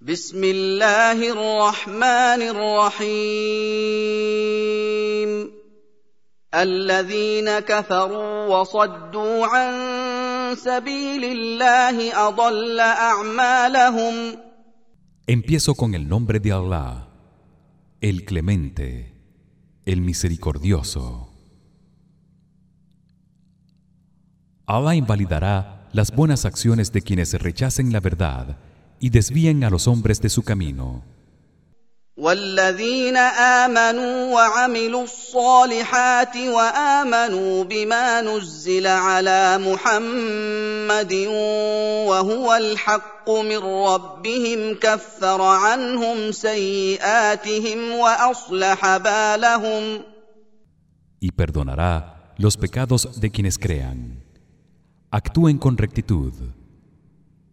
بسم الله الرحمن الرحيم الذين كفروا وصدوا عن سبيل الله اضل اعمالهم Empiezo con el nombre de Allah, el Clemente, el Misericordioso. Allah invalidará las buenas acciones de quienes rechacen la verdad y desvíen a los hombres de su camino. والذين امنوا وعملوا الصالحات وامنوا بما نزل على محمد وهو الحق من ربهم كفر عنهم سيئاتهم واصلح بالهم y perdonará los pecados de quienes crean. Actúen con rectitud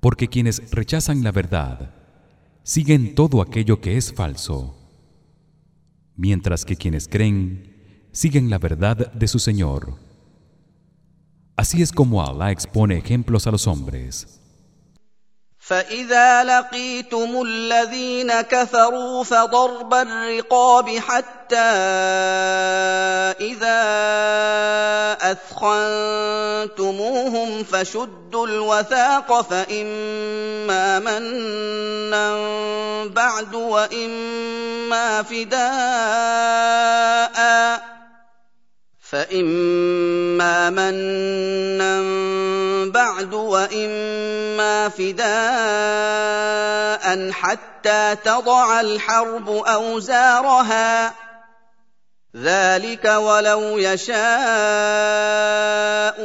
porque quienes rechazan la verdad siguen todo aquello que es falso, mientras que quienes creen siguen la verdad de su Señor. Así es como Allah expone ejemplos a los hombres. فاذا لقيتم الذين كفروا فضرب الرقاب حتى اذا اثخنتموهم فشدوا الوثاق فاما منا بعد واما فداء فإما منا بعد وإما فداء حتى تضع الحرب أوزارها. ذلك ولو يشاء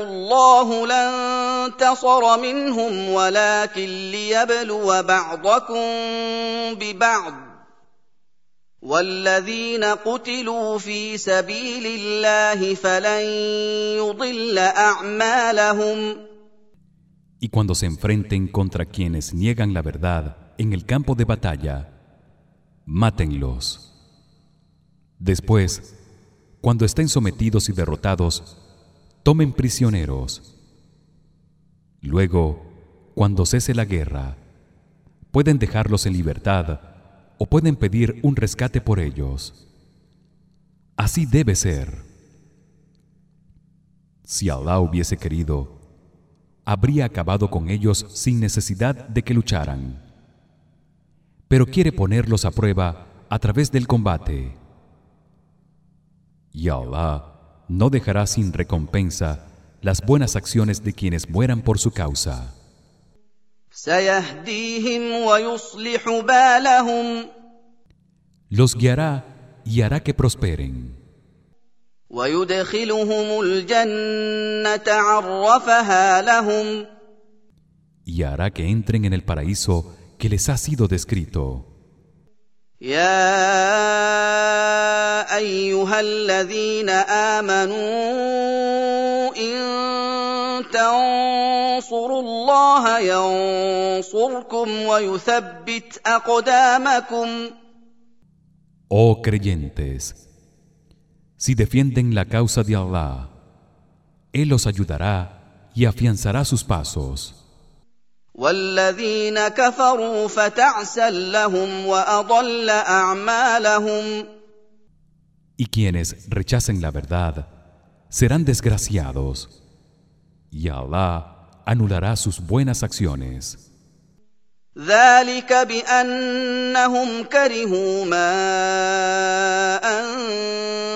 الله لانتصر منهم ولكن ليبلو بعضكم ببعض. والذين قتلوا في سبيل الله فلن يضل أعمالهم. Y cuando se enfrenten contra quienes niegan la verdad en el campo de batalla, mátenlos. Después, cuando estén sometidos y derrotados, tomen prisioneros. Luego, cuando cese la guerra, pueden dejarlos en libertad o pueden pedir un rescate por ellos. Así debe ser. Si Allah hubiese querido, habría acabado con ellos sin necesidad de que lucharan. Pero quiere ponerlos a prueba a través del combate. Y Allah no dejará sin recompensa las buenas acciones de quienes mueran por su causa. Los guiará y hará que prosperen. ويدخلهم الجنة عرفها لهم y hará que entren en el paraíso que les ha sido descrito. يا أيها الذين آمنوا إن تنصروا الله ينصركم ويثبت أقدامكم Oh creyentes, si defienden la causa de Allah, él los ayudará y afianzará sus pasos. والذين كفروا فتعسا لهم واضل اعمالهم Y quienes rechacen la verdad serán desgraciados, y Allah anulará sus buenas acciones. ذلك بانهم كرهوا ما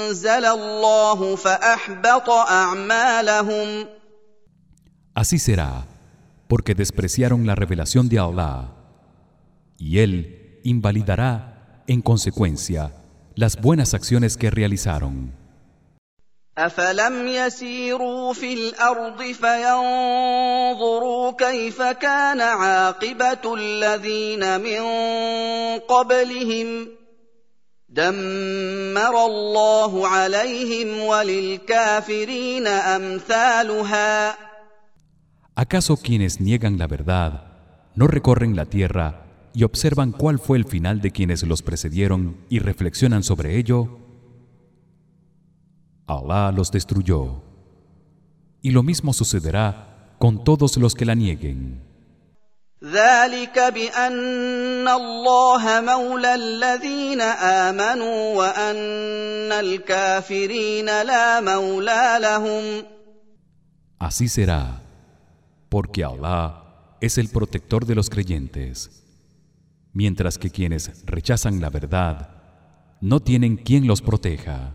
انزل الله فاحبط اعمالهم Así será, porque despreciaron la revelación de Allah, y él invalidará en consecuencia las buenas acciones que realizaron. أفلم يسيروا في الأرض فينظروا كيف كان عاقبة الذين من قبلهم دمر الله عليهم وللكافرين أمثالها ¿Acaso quienes niegan la verdad no recorren la tierra y observan cuál fue el final de quienes los precedieron y reflexionan sobre ello? Allah los destruyó. Y lo mismo sucederá con todos los que la nieguen. ذلك بأن الله مولى الذين آمنوا وأن الكافرين لا مولى لهم Así será, porque Allah es el protector de los creyentes, mientras que quienes rechazan la verdad no tienen quien los proteja.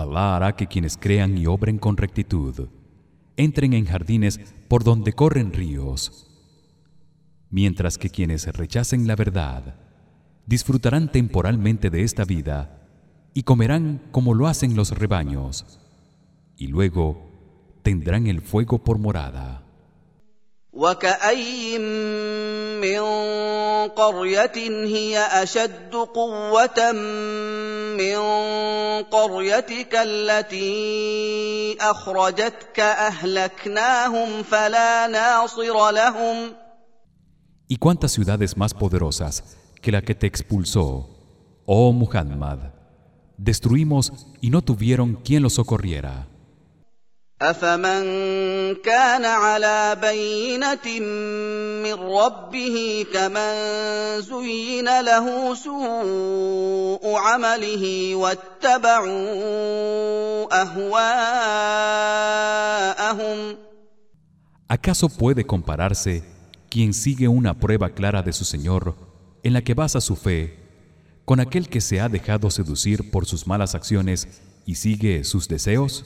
Allah hará que quienes crean y obren con rectitud entren en jardines por donde corren ríos. Mientras que quienes rechacen la verdad disfrutarán temporalmente de esta vida y comerán como lo hacen los rebaños y luego tendrán el fuego por morada وكاين من قريه هي اشد قوه من قريتك التي اخرجتك اهلكناهم فلا ناصر لهم ¿Y cuántas ciudades más poderosas que la que te expulsó, oh Muhammad, destruimos y no tuvieron quien los socorriera? افمن كان على بينه من ربه كمن زين له سوء عمله واتبعوا اهواءهم ¿Acaso puede compararse quien sigue una prueba clara de su Señor en la que basa su fe con aquel que se ha dejado seducir por sus malas acciones y sigue sus deseos?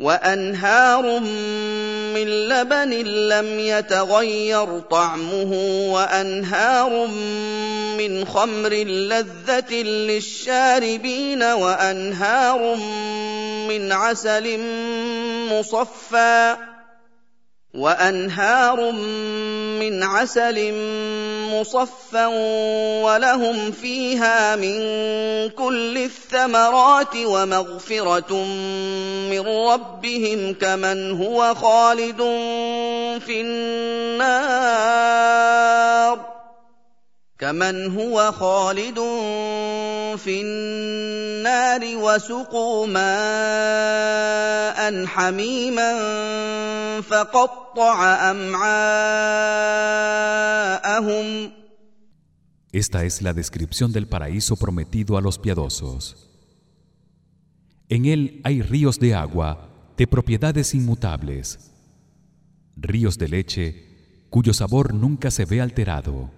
وأنهار من لبن لم يتغير طعمه وأنهار من خمر لذة للشاربين وأنهار من عسل مصفى وأنهار من عسل مصفى ولهم فيها من كل الثمرات ومغفره من ربهم كمن هو خالد في النار كمن هو خالد في النار وسقوا ماء حميما فقطع امعاءهم Esta es la descripción del paraíso prometido a los piadosos. En él hay ríos de agua de propiedades inmutables, ríos de leche cuyo sabor nunca se ve alterado,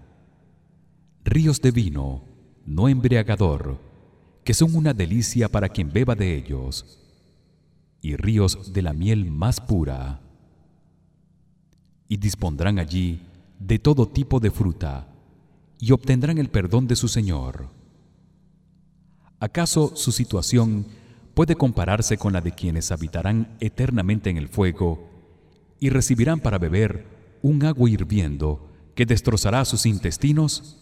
ríos de vino no embriagador, que son una delicia para quien beba de ellos, y ríos de la miel más pura. Y dispondrán allí de todo tipo de fruta y obtendrán el perdón de su Señor. ¿Acaso su situación puede compararse con la de quienes habitarán eternamente en el fuego y recibirán para beber un agua hirviendo que destrozará sus intestinos?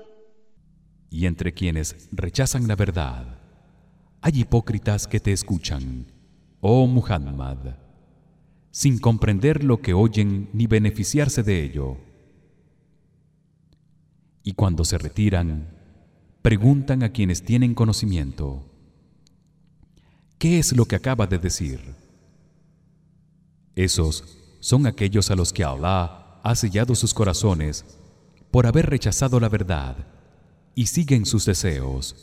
Y entre quienes rechazan la verdad hay hipócritas que te escuchan, oh Muhammad, sin comprender lo que oyen ni beneficiarse de ello. Y cuando se retiran, preguntan a quienes tienen conocimiento: ¿Qué es lo que acaba de decir? Esos son aquellos a los que Allah ha sellado sus corazones por haber rechazado la verdad y siguen sus deseos.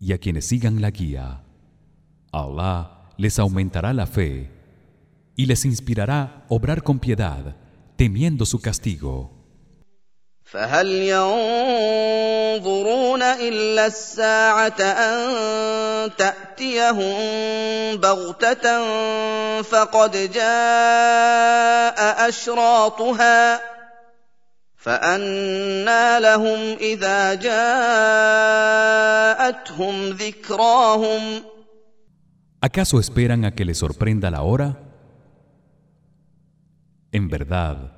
Y a quienes sigan la guía, Allah les aumentará la fe y les inspirará obrar con piedad, temiendo su castigo. فهل ينظرون إلا الساعة أن تأتيهم بغتة فقد جاء أشراطها فانى لهم إذا جاءتهم ذكراهم ¿Acaso esperan a que les sorprenda la hora? En verdad,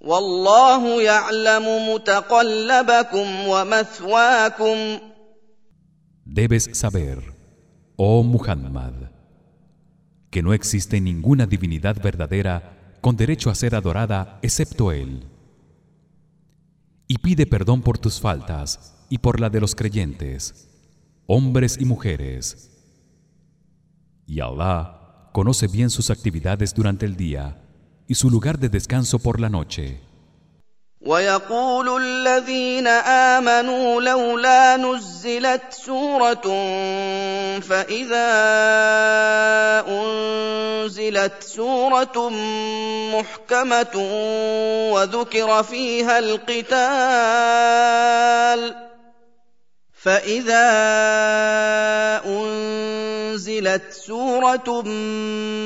والله يعلم متقلبكم ومثواكم Debes saber, oh Muhammad, que no existe ninguna divinidad verdadera con derecho a ser adorada excepto él. Y pide perdón por tus faltas y por la de los creyentes, hombres y mujeres. Y Allah conoce bien sus actividades durante el día y su lugar de descanso por la noche. ويقول الذين امنوا لولا نزلت سوره فاذا انزلت سوره محكمه وذكر فيها القتال فاذا انزلت سوره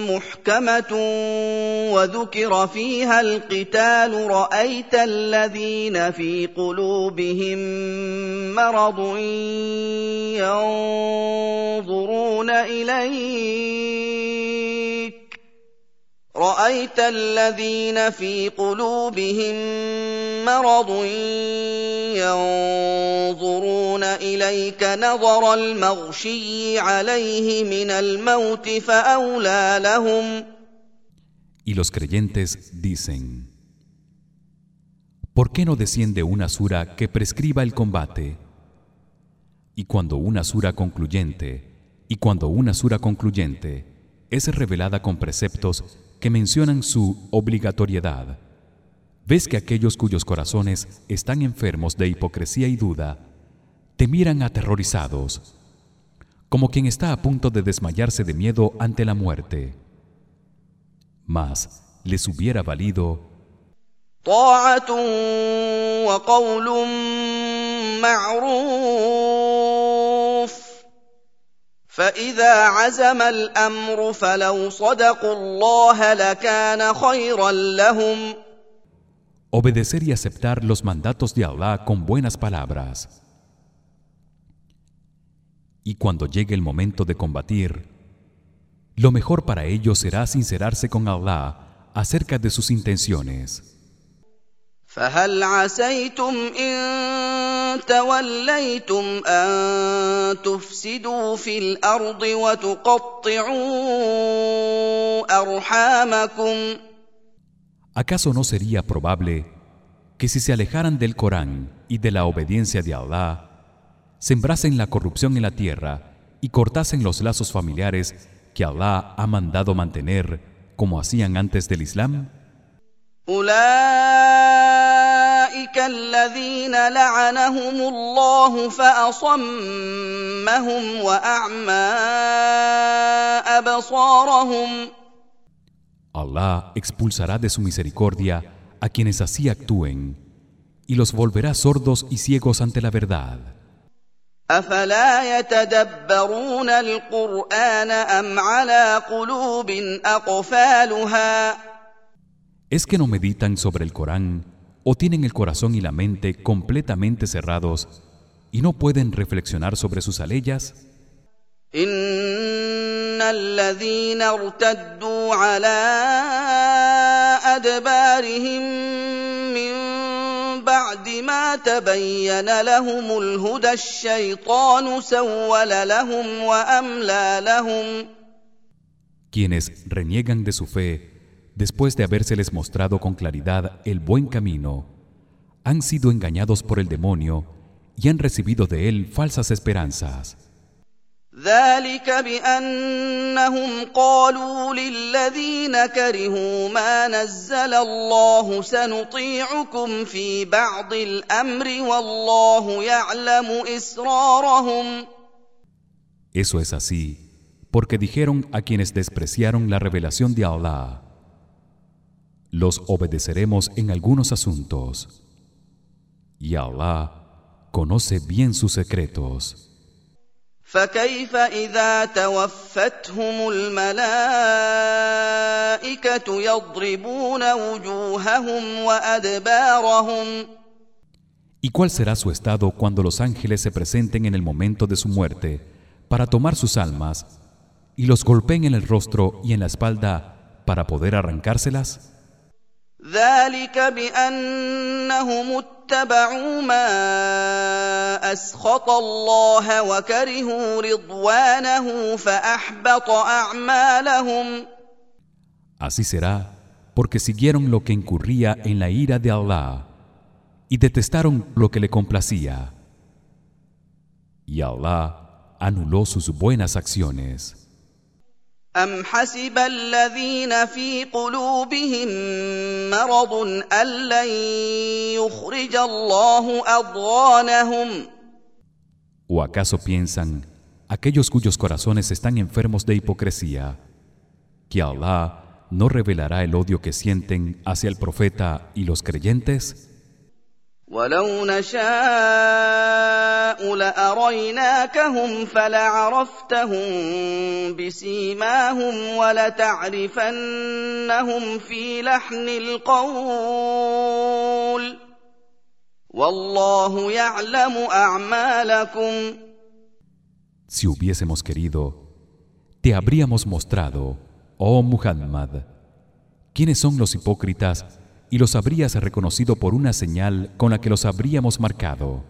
محكمه وذكر فيها القتال رايت الذين في قلوبهم مرض ينظرون اليك رايت الذين في قلوبهم مرض ينظرون اليك نظر المغشي عليه من الموت فاولى لهم Y los creyentes dicen: ¿Por qué no desciende una sura que prescriba el combate? Y cuando una sura concluyente y cuando una sura concluyente es revelada con preceptos que mencionan su obligatoriedad. Ves que aquellos cuyos corazones están enfermos de hipocresía y duda te miran aterrorizados como quien está a punto de desmayarse de miedo ante la muerte mas les hubiera valido فاذا عزم الامر فلو صدقوا الله لكان خيرا لهم obedecer y aceptar los mandatos de Allah con buenas palabras. Y cuando llegue el momento de combatir, lo mejor para ellos será sincerarse con Allah acerca de sus intenciones. فهل عسيتم ان توليتم ان تفسدوا في الارض وتقطعوا ارحامكم ¿Acaso no sería probable que si se alejaran del Corán y de la obediencia de Allah, sembrasen la corrupción en la tierra y cortasen los lazos familiares que Allah ha mandado mantener como hacían antes del Islam أولئك الذين لعنهم الله فأصمهم وأعمى أبصارهم Allah expulsará de su misericordia a quienes así actúen y los volverá sordos y ciegos ante la verdad. أفلا يتدبرون القرآن أم على قلوب أقفالها ¿Es que no meditan sobre el Corán o tienen el corazón y la mente completamente cerrados y no pueden reflexionar sobre sus aleyas? إن الذين ارتدوا على أدبارهم من بعد ما تبين لهم الهدى الشيطان سول لهم وأملى لهم Quienes reniegan de su fe después de habérseles mostrado con claridad el buen camino han sido engañados por el demonio y han recibido de él falsas esperanzas ذلك بانهم قالوا للذين كرهوا ما نزل الله سنطيعكم في بعض الامر والله يعلم اسرارهم Eso es así porque dijeron a quienes despreciaron la revelación de Allah los obedeceremos en algunos asuntos y Allah conoce bien sus secretos فكيف اذا توفتهم الملائكه يضربون وجوههم وادبارهم ¿Y cuál será su estado cuando los ángeles se presenten en el momento de su muerte para tomar sus almas y los golpeen en el rostro y en la espalda para poder arrancárselas? ذلك بانهم اتبعوا ما اسخط الله وكرهوا رضوانه فاحبط اعمالهم Así será porque siguieron lo que incurría en la ira de Allah y detestaron lo que le complacía. Y Allah anuló sus buenas acciones. أم حسب الذين في قلوبهم مرض أن لن يخرج الله أضغانهم ¿O acaso piensan aquellos cuyos corazones están enfermos de hipocresía que Allah no revelará el odio que sienten hacia el profeta y los creyentes? ولو نشاء لاريناكهم فلعرفتهم بسيماهم ولتعرفنهم في لحن القول والله يعلم اعمالكم Si hubiésemos querido, te habríamos mostrado, oh Muhammad, quiénes son los hipócritas y los habrías reconocido por una señal con la que los habríamos marcado.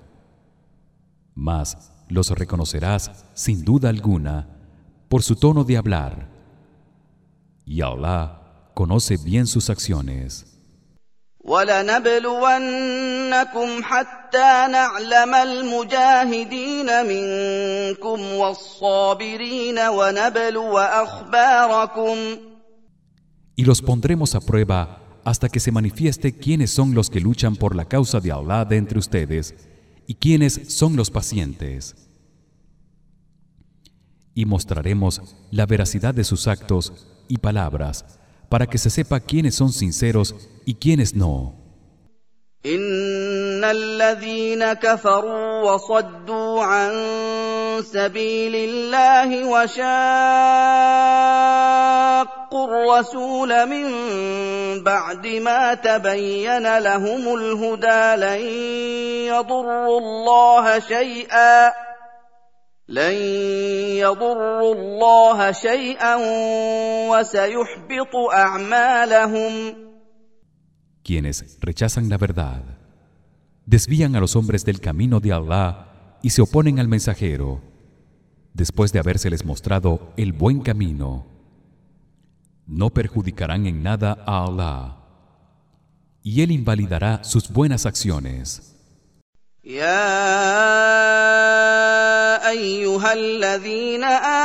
Mas los reconocerás sin duda alguna por su tono de hablar. Y Allah conoce bien sus acciones. ولنبلونكم حتى نعلم المجاهدين منكم والصابرين ونبلو اخباركم Y los pondremos a prueba hasta que se manifieste quiénes son los que luchan por la causa de Allah de entre ustedes y quiénes son los pacientes. Y mostraremos la veracidad de sus actos y palabras para que se sepa quiénes son sinceros y quiénes no. ان الذين كفروا وصدوا عن سبيل الله وشاقوا الرسول من بعد ما تبين لهم الهدى لن يضروا الله شيئا لن يضروا الله شيئا وسيحبط اعمالهم Quienes rechazan la verdad desvían a los hombres del camino de Allah y se oponen al mensajero después de habérseles mostrado el buen camino no perjudicarán en nada a Allah y él invalidará sus buenas acciones يا ايها الذين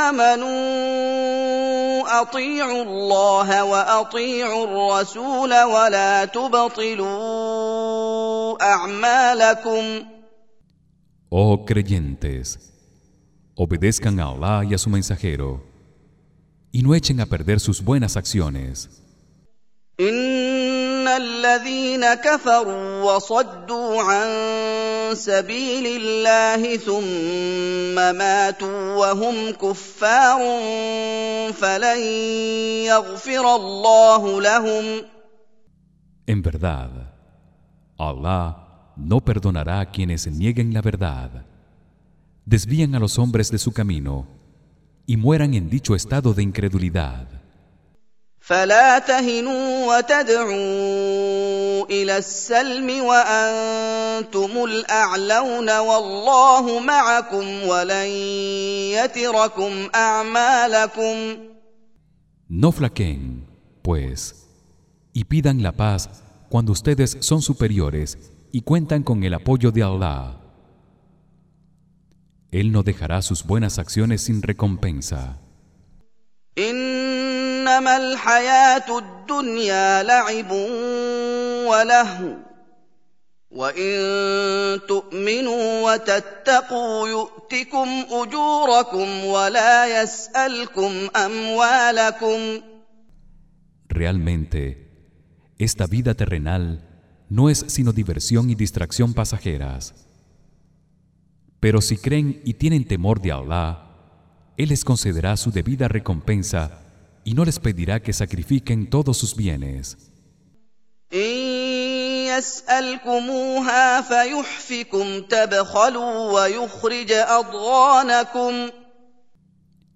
امنوا اطيعوا الله واطيعوا الرسول ولا تبطلوا اعمالكم Oh creyentes, obedezcan a Allah y a su mensajero y no echen a perder sus buenas acciones. ان الذين كفروا وصدوا عن سبيل الله ثم ماتوا وهم كفار فلن يغفر الله لهم En verdad, Allah no perdonará a quienes nieguen la verdad, desvían a los hombres de su camino y mueran en dicho estado de incredulidad. فلا تهنوا وتدعوا الى السلم وانتم الاعلون والله معكم ولن يتركم اعمالكم No flaqueen, pues, y pidan la paz cuando ustedes son superiores y cuentan con el apoyo de Allah. Él no dejará sus buenas acciones sin recompensa. انما الحياه الدنيا لعب ولهو وان تؤمنوا وتتقوا يؤتكم اجوركم ولا يسالكم اموالكم Realmente, esta vida terrenal no es sino diversión y distracción pasajeras. Pero si creen y tienen temor de Allah, él les concederá su debida recompensa y no les pedirá que sacrifiquen todos sus bienes.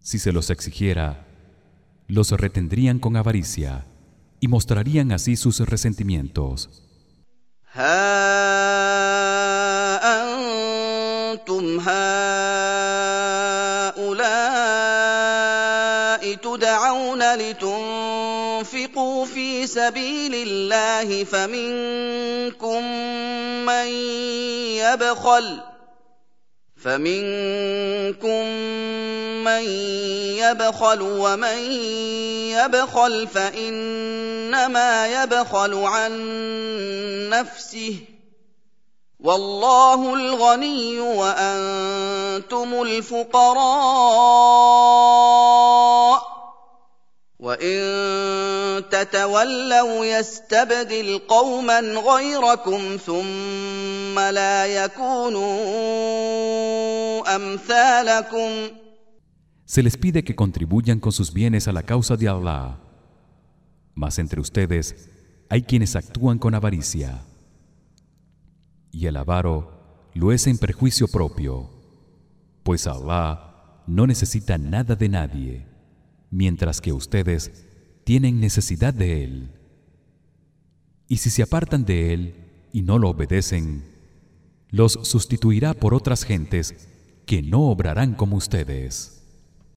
Si se los exigiera, los retendrían con avaricia y mostrarían así sus resentimientos. ها أنتم هؤلاء تدعون لتنفقوا في سبيل الله فمنكم من يبخل فمنكم من يبخل ومن يبخل فإنما يبخل عن نفسه والله الغني وانتم الفقراء وان تتولوا يستبدل قوما غيركم ثم لا يكونوا امثالكم Se les pide que contribuyan con sus bienes a la causa de Allah. Mas entre ustedes hay quienes actúan con avaricia. Y el avaro lo es en perjuicio propio, pues Allah no necesita nada de nadie, mientras que ustedes tienen necesidad de él. Y si se apartan de él y no lo obedecen, los sustituirá por otras gentes que no obrarán como ustedes.